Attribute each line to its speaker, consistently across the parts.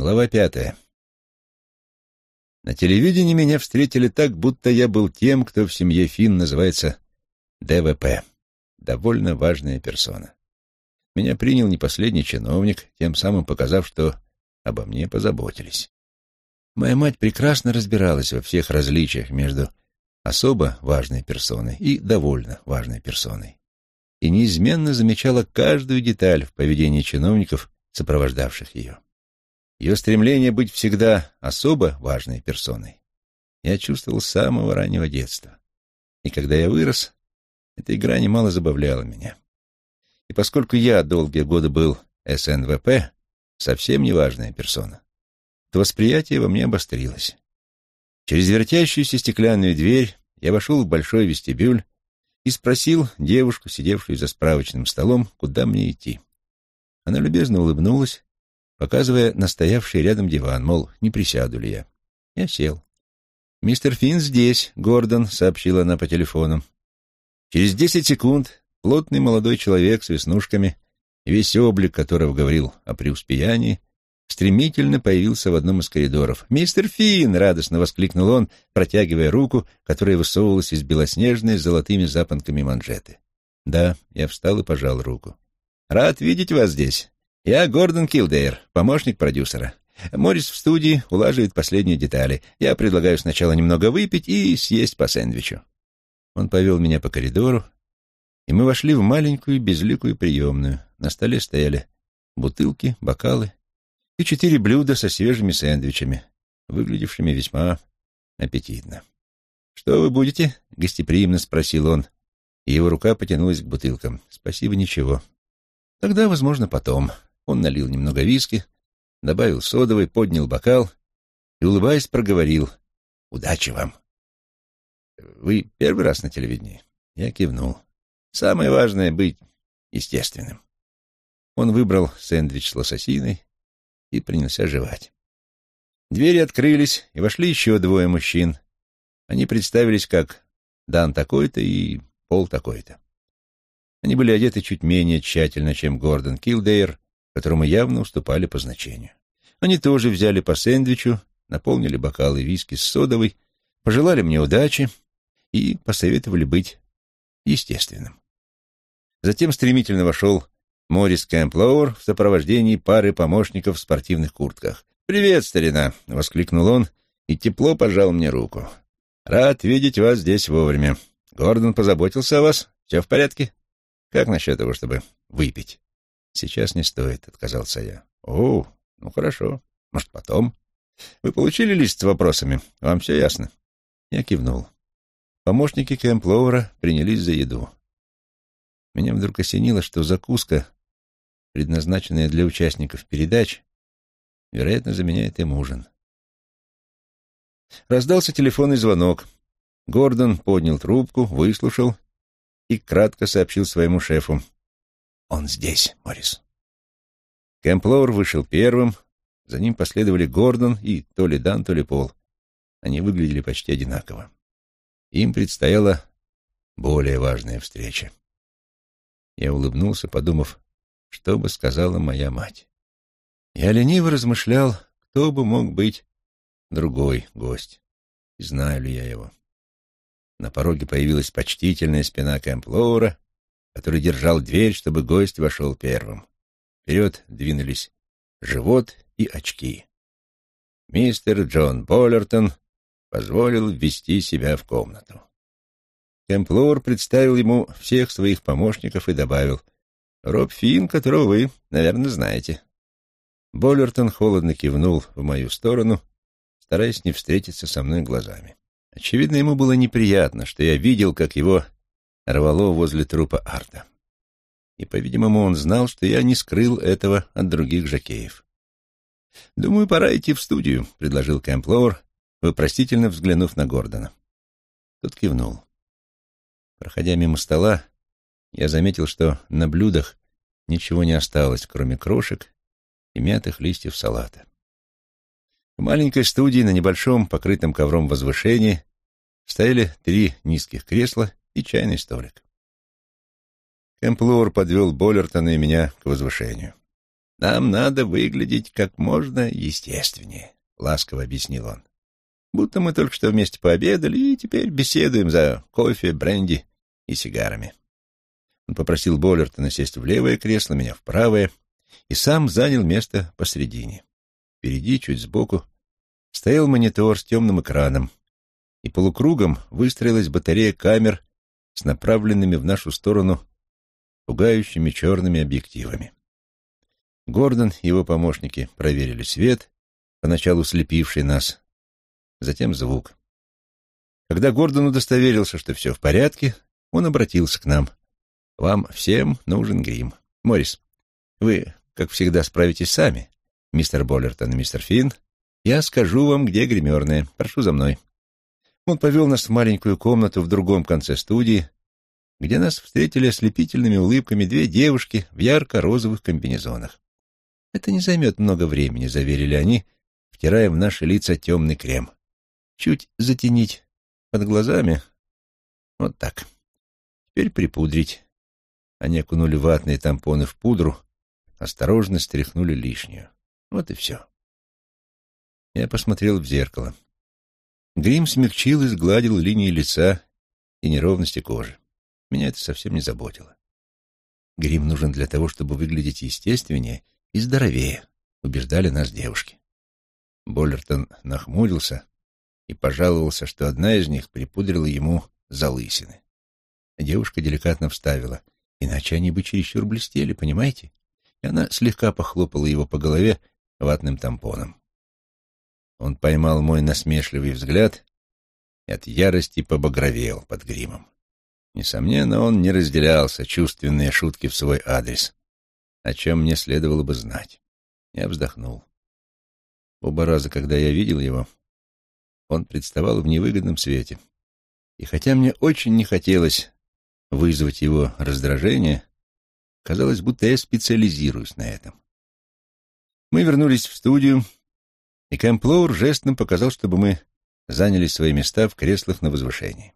Speaker 1: Глава пятая. На телевидении меня встретили так, будто я был тем, кто в семье Финн называется ДВП. Довольно важная персона. Меня принял не последний чиновник, тем самым показав, что обо мне позаботились. Моя мать прекрасно разбиралась во всех различиях между особо важной персоной и довольно важной персоной. И неизменно замечала каждую деталь в поведении чиновников, сопровождавших ее. Ее стремление быть всегда особо важной персоной я чувствовал с самого раннего детства. И когда я вырос, эта игра немало забавляла меня. И поскольку я долгие годы был СНВП, совсем неважная персона, то восприятие во мне обострилось. Через вертящуюся стеклянную дверь я вошел в большой вестибюль и спросил девушку, сидевшую за справочным столом, куда мне идти. Она любезно улыбнулась показывая настоявший рядом диван, мол, не присяду ли я. Я сел. «Мистер Финн здесь», — Гордон сообщила она по телефону. Через десять секунд плотный молодой человек с веснушками, весь облик которого говорил о преуспеянии, стремительно появился в одном из коридоров. «Мистер Финн!» — радостно воскликнул он, протягивая руку, которая высовывалась из белоснежной с золотыми запонками манжеты. «Да», — я встал и пожал руку. «Рад видеть вас здесь. «Я Гордон Килдейр, помощник продюсера. Моррис в студии улаживает последние детали. Я предлагаю сначала немного выпить и съесть по сэндвичу». Он повел меня по коридору, и мы вошли в маленькую безликую приемную. На столе стояли бутылки, бокалы и четыре блюда со свежими сэндвичами, выглядевшими весьма аппетитно. «Что вы будете?» — гостеприимно спросил он, и его рука потянулась к бутылкам. «Спасибо, ничего». «Тогда, возможно, потом». Он налил немного виски, добавил содовой, поднял бокал и, улыбаясь, проговорил «Удачи вам!» «Вы первый раз на телевидении?» Я кивнул. «Самое важное — быть естественным». Он выбрал сэндвич с лососиной и принялся жевать. Двери открылись, и вошли еще двое мужчин. Они представились как Дан такой-то и Пол такой-то. Они были одеты чуть менее тщательно, чем Гордон Килдейр, которому явно уступали по значению. Они тоже взяли по сэндвичу, наполнили бокалы виски с содовой, пожелали мне удачи и посоветовали быть естественным. Затем стремительно вошел Морис Кэмплоуэр в сопровождении пары помощников в спортивных куртках. «Привет, старина!» — воскликнул он и тепло пожал мне руку. «Рад видеть вас здесь вовремя. Гордон позаботился о вас. Все в порядке? Как насчет того, чтобы выпить?» «Сейчас не стоит», — отказался я. «О, ну хорошо. Может, потом. Вы получили лист с вопросами? Вам все ясно?» Я кивнул. Помощники Кэмп Лоуэра принялись за еду. Меня вдруг осенило, что закуска, предназначенная для участников передач, вероятно, заменяет им ужин. Раздался телефонный звонок. Гордон поднял трубку, выслушал и кратко сообщил своему шефу. Он здесь, Моррис. Кэмплоур вышел первым, за ним последовали Гордон и то ли Дан, то ли Пол. Они выглядели почти одинаково. Им предстояла более важная встреча. Я улыбнулся, подумав, что бы сказала моя мать. Я лениво размышлял, кто бы мог быть другой гость, и знаю ли я его. На пороге появилась почтительная спина Кэмплоура, который держал дверь, чтобы гость вошел первым. Вперед двинулись живот и очки. Мистер Джон Боллертон позволил ввести себя в комнату. Кэмплор представил ему всех своих помощников и добавил «Роб Финн, которого вы, наверное, знаете». Боллертон холодно кивнул в мою сторону, стараясь не встретиться со мной глазами. Очевидно, ему было неприятно, что я видел, как его рвало возле трупа Арта. И, по-видимому, он знал, что я не скрыл этого от других жакеев. «Думаю, пора идти в студию», — предложил Кэмп Лоуэр, вопросительно взглянув на Гордона. Тот кивнул. Проходя мимо стола, я заметил, что на блюдах ничего не осталось, кроме крошек и мятых листьев салата. В маленькой студии на небольшом покрытом ковром возвышении стояли три низких кресла и чайный столик. Эмплор подвел Боллертона и меня к возвышению. Нам надо выглядеть как можно естественнее, — ласково объяснил он. Будто мы только что вместе пообедали и теперь беседуем за кофе, бренди и сигарами. Он попросил Боллертона сесть в левое кресло, меня в правое, и сам занял место посредине. Впереди, чуть сбоку, стоял монитор с темным экраном, и полукругом выстроилась батарея камер с направленными в нашу сторону пугающими черными объективами. Гордон и его помощники проверили свет, поначалу слепивший нас, затем звук. Когда Гордон удостоверился, что все в порядке, он обратился к нам. «Вам всем нужен грим. Моррис, вы, как всегда, справитесь сами. Мистер Боллертон и мистер Финн, я скажу вам, где гримерная. Прошу за мной». Он повел нас в маленькую комнату в другом конце студии, где нас встретили ослепительными улыбками две девушки в ярко-розовых комбинезонах. «Это не займет много времени», — заверили они, втирая в наши лица темный крем. «Чуть затенить под глазами. Вот так. Теперь припудрить». Они окунули ватные тампоны в пудру, осторожно стряхнули лишнюю. Вот и все. Я посмотрел в зеркало. Грим смягчил и сгладил линии лица и неровности кожи. Меня это совсем не заботило. Грим нужен для того, чтобы выглядеть естественнее и здоровее, убеждали нас девушки. Боллертон нахмурился и пожаловался, что одна из них припудрила ему залысины. Девушка деликатно вставила, иначе они бы чересчур блестели, понимаете? И она слегка похлопала его по голове ватным тампоном. Он поймал мой насмешливый взгляд и от ярости побагровел под гримом. Несомненно, он не разделял сочувственные шутки в свой адрес, о чем мне следовало бы знать. Я вздохнул. Оба раза, когда я видел его, он представал в невыгодном свете. И хотя мне очень не хотелось вызвать его раздражение, казалось, будто я специализируюсь на этом. Мы вернулись в студию, и Кэмплоур жестом показал, чтобы мы заняли свои места в креслах на возвышении.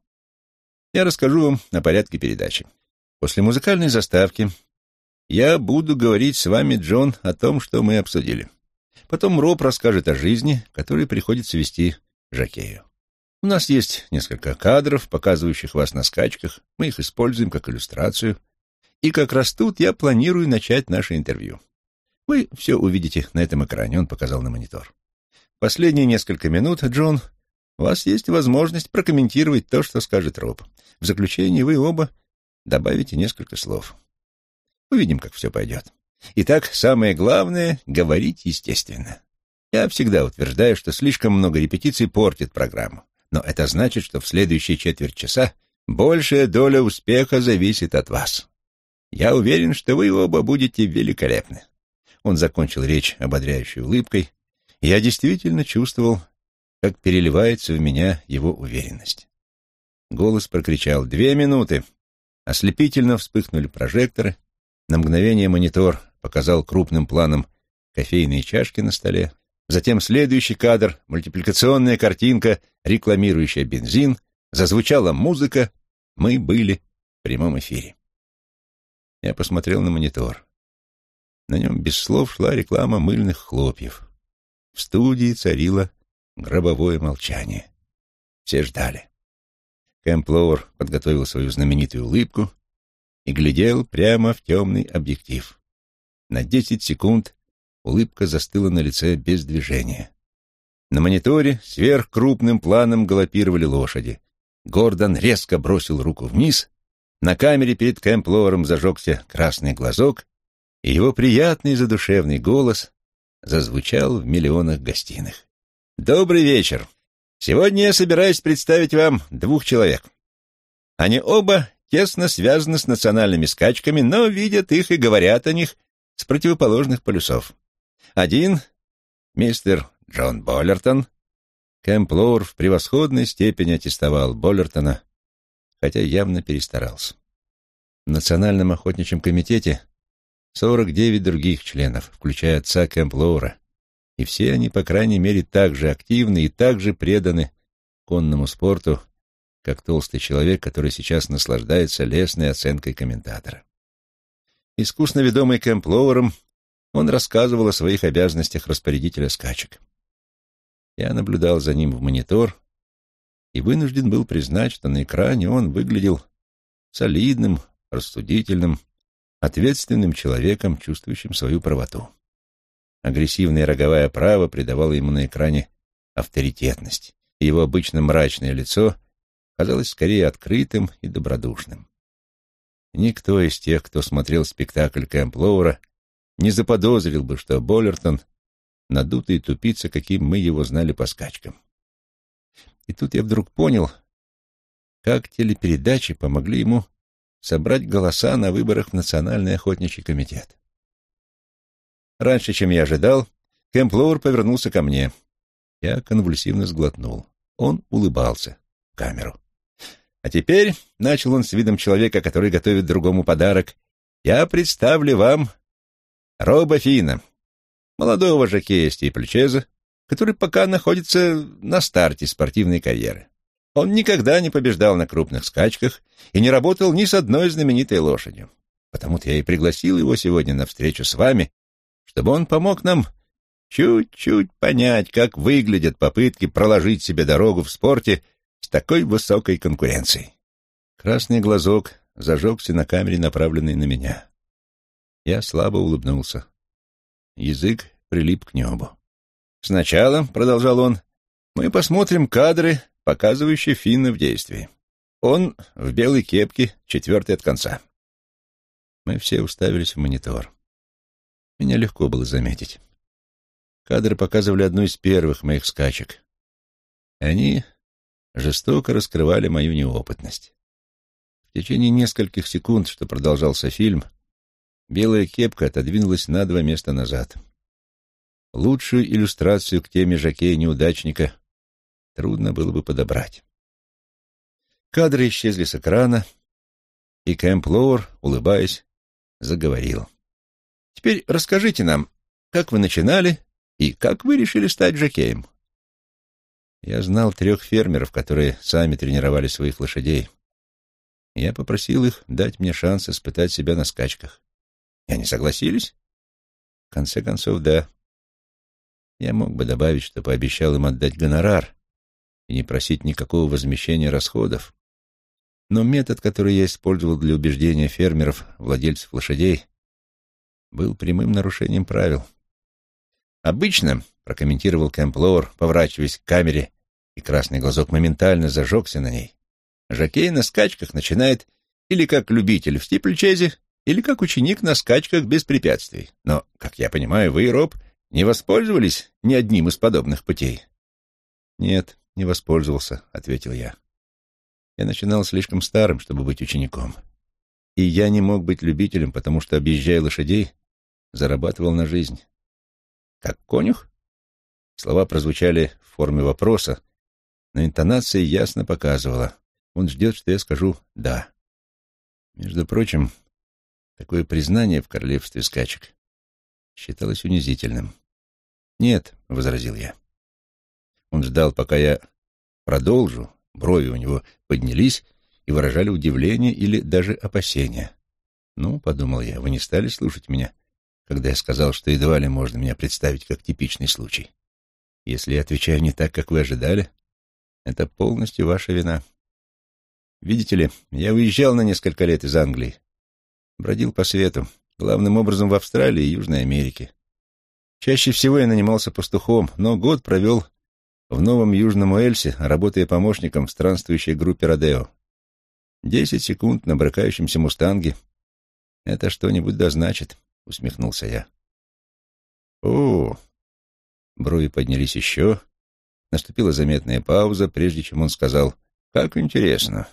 Speaker 1: Я расскажу вам о порядке передачи. После музыкальной заставки я буду говорить с вами, Джон, о том, что мы обсудили. Потом Роб расскажет о жизни, которую приходится вести Жакею. У нас есть несколько кадров, показывающих вас на скачках. Мы их используем как иллюстрацию. И как раз тут я планирую начать наше интервью. Вы все увидите на этом экране, он показал на монитор. Последние несколько минут, Джон, у вас есть возможность прокомментировать то, что скажет Роб. В заключение вы оба добавите несколько слов. Увидим, как все пойдет. Итак, самое главное — говорить естественно. Я всегда утверждаю, что слишком много репетиций портит программу. Но это значит, что в следующие четверть часа большая доля успеха зависит от вас. Я уверен, что вы оба будете великолепны. Он закончил речь ободряющей улыбкой. Я действительно чувствовал, как переливается в меня его уверенность. Голос прокричал «Две минуты!» Ослепительно вспыхнули прожекторы. На мгновение монитор показал крупным планом кофейные чашки на столе. Затем следующий кадр, мультипликационная картинка, рекламирующая бензин. Зазвучала музыка. Мы были в прямом эфире. Я посмотрел на монитор. На нем без слов шла реклама мыльных хлопьев. В студии царила Гробовое молчание. Все ждали. Кэмп Лоуэр подготовил свою знаменитую улыбку и глядел прямо в темный объектив. На десять секунд улыбка застыла на лице без движения. На мониторе сверхкрупным планом галопировали лошади. Гордон резко бросил руку вниз, на камере перед Кэмп Лоуром зажегся красный глазок, и его приятный задушевный голос зазвучал в миллионах гостиных. Добрый вечер. Сегодня я собираюсь представить вам двух человек. Они оба тесно связаны с национальными скачками, но видят их и говорят о них с противоположных полюсов. Один — мистер Джон Боллертон. Кэмп Лоур в превосходной степени аттестовал Боллертона, хотя явно перестарался. В Национальном охотничьем комитете 49 других членов, включая отца Кэмп Лоура, и все они, по крайней мере, так же активны и так же преданы конному спорту, как толстый человек, который сейчас наслаждается лестной оценкой комментатора. Искусно ведомый Кэмп Лоуэром, он рассказывал о своих обязанностях распорядителя скачек. Я наблюдал за ним в монитор и вынужден был признать, что на экране он выглядел солидным, рассудительным, ответственным человеком, чувствующим свою правоту. Агрессивная роговая права придавала ему на экране авторитетность, и его обычно мрачное лицо казалось скорее открытым и добродушным. Никто из тех, кто смотрел спектакль Кэмп Лоура, не заподозрил бы, что Боллертон — надутый тупица, каким мы его знали по скачкам. И тут я вдруг понял, как телепередачи помогли ему собрать голоса на выборах в Национальный охотничий комитет. Раньше, чем я ожидал, Кэмп Лоур повернулся ко мне. Я конвульсивно сглотнул. Он улыбался в камеру. «А теперь», — начал он с видом человека, который готовит другому подарок, «я представлю вам Роба Фина, молодого жокея Стипльчеза, который пока находится на старте спортивной карьеры. Он никогда не побеждал на крупных скачках и не работал ни с одной знаменитой лошадью. Потому-то я и пригласил его сегодня на встречу с вами, чтобы он помог нам чуть-чуть понять, как выглядят попытки проложить себе дорогу в спорте с такой высокой конкуренцией. Красный глазок зажегся на камере, направленной на меня. Я слабо улыбнулся. Язык прилип к небу. «Сначала», — продолжал он, — «мы посмотрим кадры, показывающие Финна в действии. Он в белой кепке, четвертый от конца». Мы все уставились в монитор. Меня легко было заметить. Кадры показывали одну из первых моих скачек. Они жестоко раскрывали мою неопытность. В течение нескольких секунд, что продолжался фильм, Белая кепка отодвинулась на два места назад. Лучшую иллюстрацию к теме жокея-неудачника трудно было бы подобрать. Кадры исчезли с экрана, и Кэмп Лоуэр, улыбаясь, заговорил. «Теперь расскажите нам, как вы начинали и как вы решили стать жокеем?» Я знал трех фермеров, которые сами тренировали своих лошадей. Я попросил их дать мне шанс испытать себя на скачках. И они согласились? В конце концов, да. Я мог бы добавить, что пообещал им отдать гонорар и не просить никакого возмещения расходов. Но метод, который я использовал для убеждения фермеров, владельцев лошадей, был прямым нарушением правил. «Обычно», — прокомментировал Кэмп Лоуэр, поворачиваясь к камере, и красный глазок моментально зажегся на ней, «жокей на скачках начинает или как любитель в стипльчезе, или как ученик на скачках без препятствий. Но, как я понимаю, вы, Роб, не воспользовались ни одним из подобных путей. Нет, не воспользовался, ответил я. Я начинал слишком старым, чтобы быть учеником. И я не мог быть любителем, потому что, объезжая лошадей, зарабатывал на жизнь. Как конюх? Слова прозвучали в форме вопроса, но интонация ясно показывала. Он ждет, что я скажу «да». Между прочим, Такое признание в королевстве скачек считалось унизительным. «Нет», — возразил я. Он ждал, пока я продолжу, брови у него поднялись и выражали удивление или даже опасение. «Ну», — подумал я, — «вы не стали слушать меня, когда я сказал, что едва ли можно меня представить как типичный случай. Если я отвечаю не так, как вы ожидали, это полностью ваша вина. Видите ли, я уезжал на несколько лет из Англии, Бродил по свету, главным образом в Австралии и Южной Америке. Чаще всего я нанимался пастухом, но год провел в Новом Южном Уэльсе, работая помощником в странствующей группе Родео. Десять секунд на брыкающемся мустанге. Это что-нибудь да значит, усмехнулся я. О, брови поднялись еще. Наступила заметная пауза, прежде чем он сказал «Как интересно».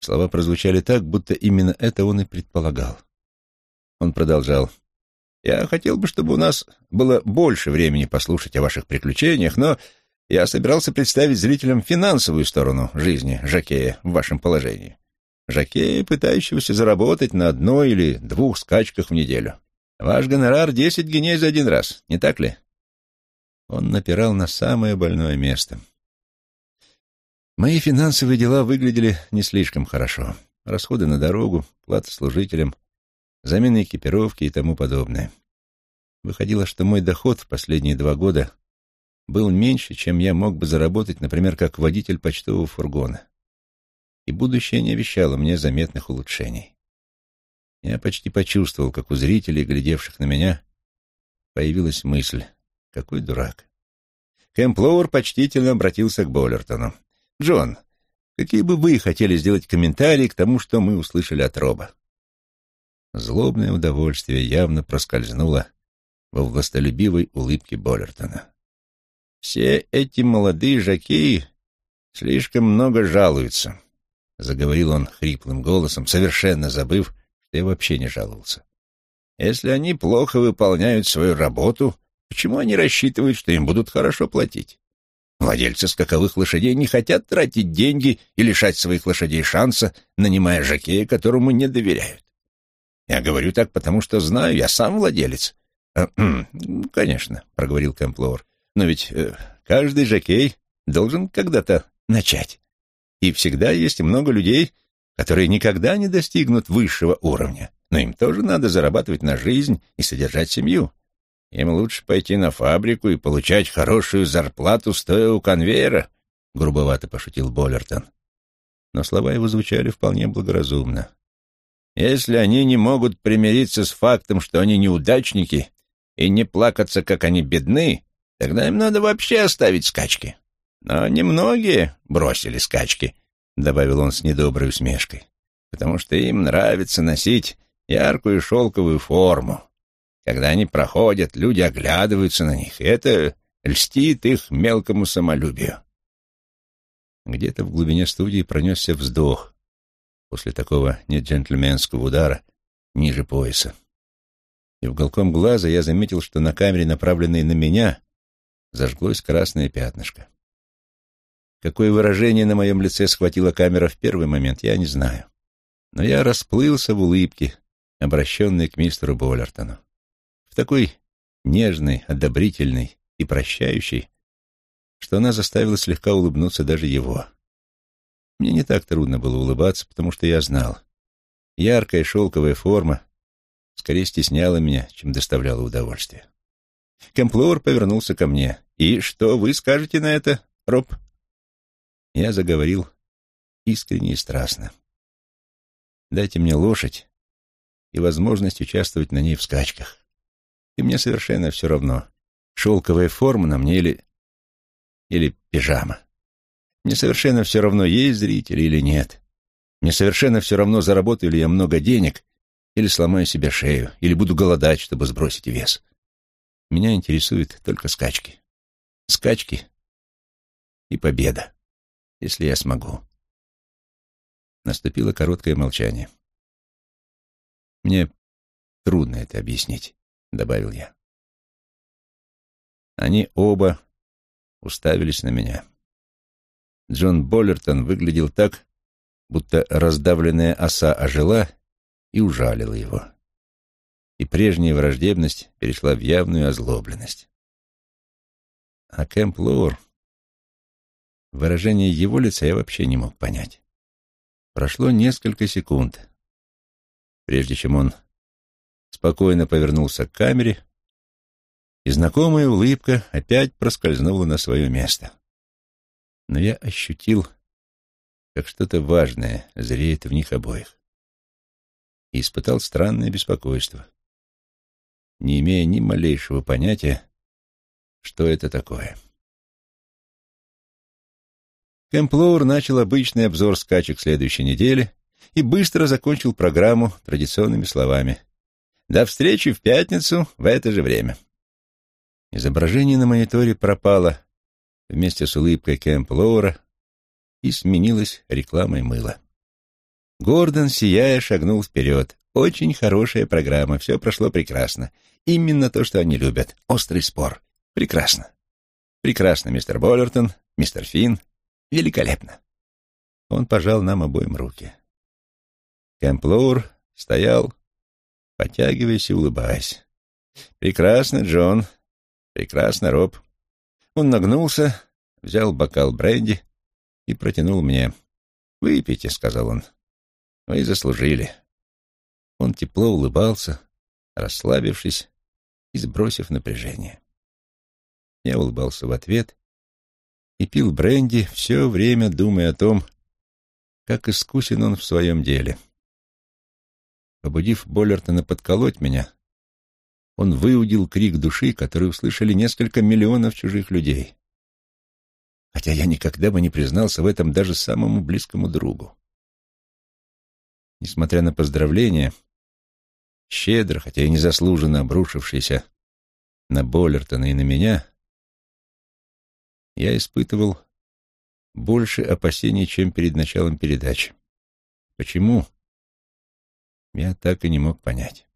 Speaker 1: Слова прозвучали так, будто именно это он и предполагал. Он продолжал. «Я хотел бы, чтобы у нас было больше времени послушать о ваших приключениях, но я собирался представить зрителям финансовую сторону жизни Жакея в вашем положении. Жакея, пытающегося заработать на одной или двух скачках в неделю. Ваш гонорар — десять геней за один раз, не так ли?» Он напирал на самое больное место — Мои финансовые дела выглядели не слишком хорошо. Расходы на дорогу, плата служителям, замена экипировки и тому подобное. Выходило, что мой доход в последние два года был меньше, чем я мог бы заработать, например, как водитель почтового фургона. И будущее не обещало мне заметных улучшений. Я почти почувствовал, как у зрителей, глядевших на меня, появилась мысль «Какой дурак!». Кэмп Лоуэр почтительно обратился к Боллертону. «Джон, какие бы вы хотели сделать комментарии к тому, что мы услышали от Роба?» Злобное удовольствие явно проскользнуло во властолюбивой улыбке Боллертона. «Все эти молодые жакеи слишком много жалуются», — заговорил он хриплым голосом, совершенно забыв, что я вообще не жаловался. «Если они плохо выполняют свою работу, почему они рассчитывают, что им будут хорошо платить? Владельцы скаковых лошадей не хотят тратить деньги и лишать своих лошадей шанса, нанимая жакея, которому не доверяют. Я говорю так, потому что знаю, я сам владелец «Конечно», — проговорил Кэмплоур, — «но ведь э, каждый жокей должен когда-то начать. И всегда есть много людей, которые никогда не достигнут высшего уровня, но им тоже надо зарабатывать на жизнь и содержать семью. Им лучше пойти на фабрику и получать хорошую зарплату, стоя у конвейера», — грубовато пошутил Боллертон. Но слова его звучали вполне благоразумно. «Если они не могут примириться с фактом, что они неудачники, и не плакаться, как они бедны, тогда им надо вообще оставить скачки. Но немногие бросили скачки, — добавил он с недоброй усмешкой, потому что им нравится носить яркую шелковую форму. Когда они проходят, люди оглядываются на них, и это льстит их мелкому самолюбию. Где-то в глубине студии пронесся вздох после такого неджентльменского удара ниже пояса и уголком глаза я заметил, что на камере, направленной на меня, зажглось красное пятнышко. Какое выражение на моем лице схватила камера в первый момент, я не знаю. Но я расплылся в улыбке, обращенной к мистеру Боллертону. В такой нежной, одобрительной и прощающей, что она заставила слегка улыбнуться даже его. Мне не так трудно было улыбаться, потому что я знал. Яркая шелковая форма скорее стесняла меня, чем доставляла удовольствие. Кемплор повернулся ко мне. «И что вы скажете на это, Роб?» Я заговорил искренне и страстно. «Дайте мне лошадь и возможность участвовать на ней в скачках. И мне совершенно все равно, шелковая форма на мне или... или пижама. Мне совершенно все равно, есть зрители или нет. Мне совершенно все равно, заработаю ли я много денег или сломаю себе шею, или буду голодать, чтобы сбросить вес. Меня интересуют только скачки. Скачки и победа, если я смогу. Наступило короткое молчание. «Мне трудно это объяснить», — добавил я. Они оба уставились на меня. Джон Боллертон выглядел так, будто раздавленная оса ожила и ужалила его. И прежняя враждебность перешла в явную озлобленность. А Кэмп Лоур... Выражение его лица я вообще не мог понять. Прошло несколько секунд, прежде чем он спокойно повернулся к камере, и знакомая улыбка опять проскользнула на свое место. Но я ощутил, как что-то важное зреет в них обоих и испытал странное беспокойство, не имея ни малейшего понятия, что это такое. Кэмплоур начал обычный обзор скачек следующей недели и быстро закончил программу традиционными словами. «До встречи в пятницу в это же время». Изображение на мониторе пропало вместе с улыбкой Кэмплоура и сменилось рекламой мыла. Гордон, сияя, шагнул вперед. Очень хорошая программа, все прошло прекрасно. Именно то, что они любят. Острый спор. Прекрасно. Прекрасно, мистер Боллертон, мистер Финн. Великолепно. Он пожал нам обоим руки. Кэмп Лоур стоял, потягиваясь и улыбаясь. «Прекрасно, Джон. Прекрасно, Роб». Он нагнулся, взял бокал бренди и протянул мне. «Выпейте», — сказал он. Вы заслужили. Он тепло улыбался, расслабившись, и сбросив напряжение. Я улыбался в ответ и пил бренди, все время думая о том, как искусен он в своем деле. Побудив Боллертона подколоть меня, он выудил крик души, который услышали несколько миллионов чужих людей. Хотя я никогда бы не признался в этом даже самому близкому другу. Несмотря на поздравления, щедро, хотя и незаслуженно обрушившийся на Боллертона и на меня, я испытывал больше опасений, чем перед началом передачи. Почему? Я так и не мог понять.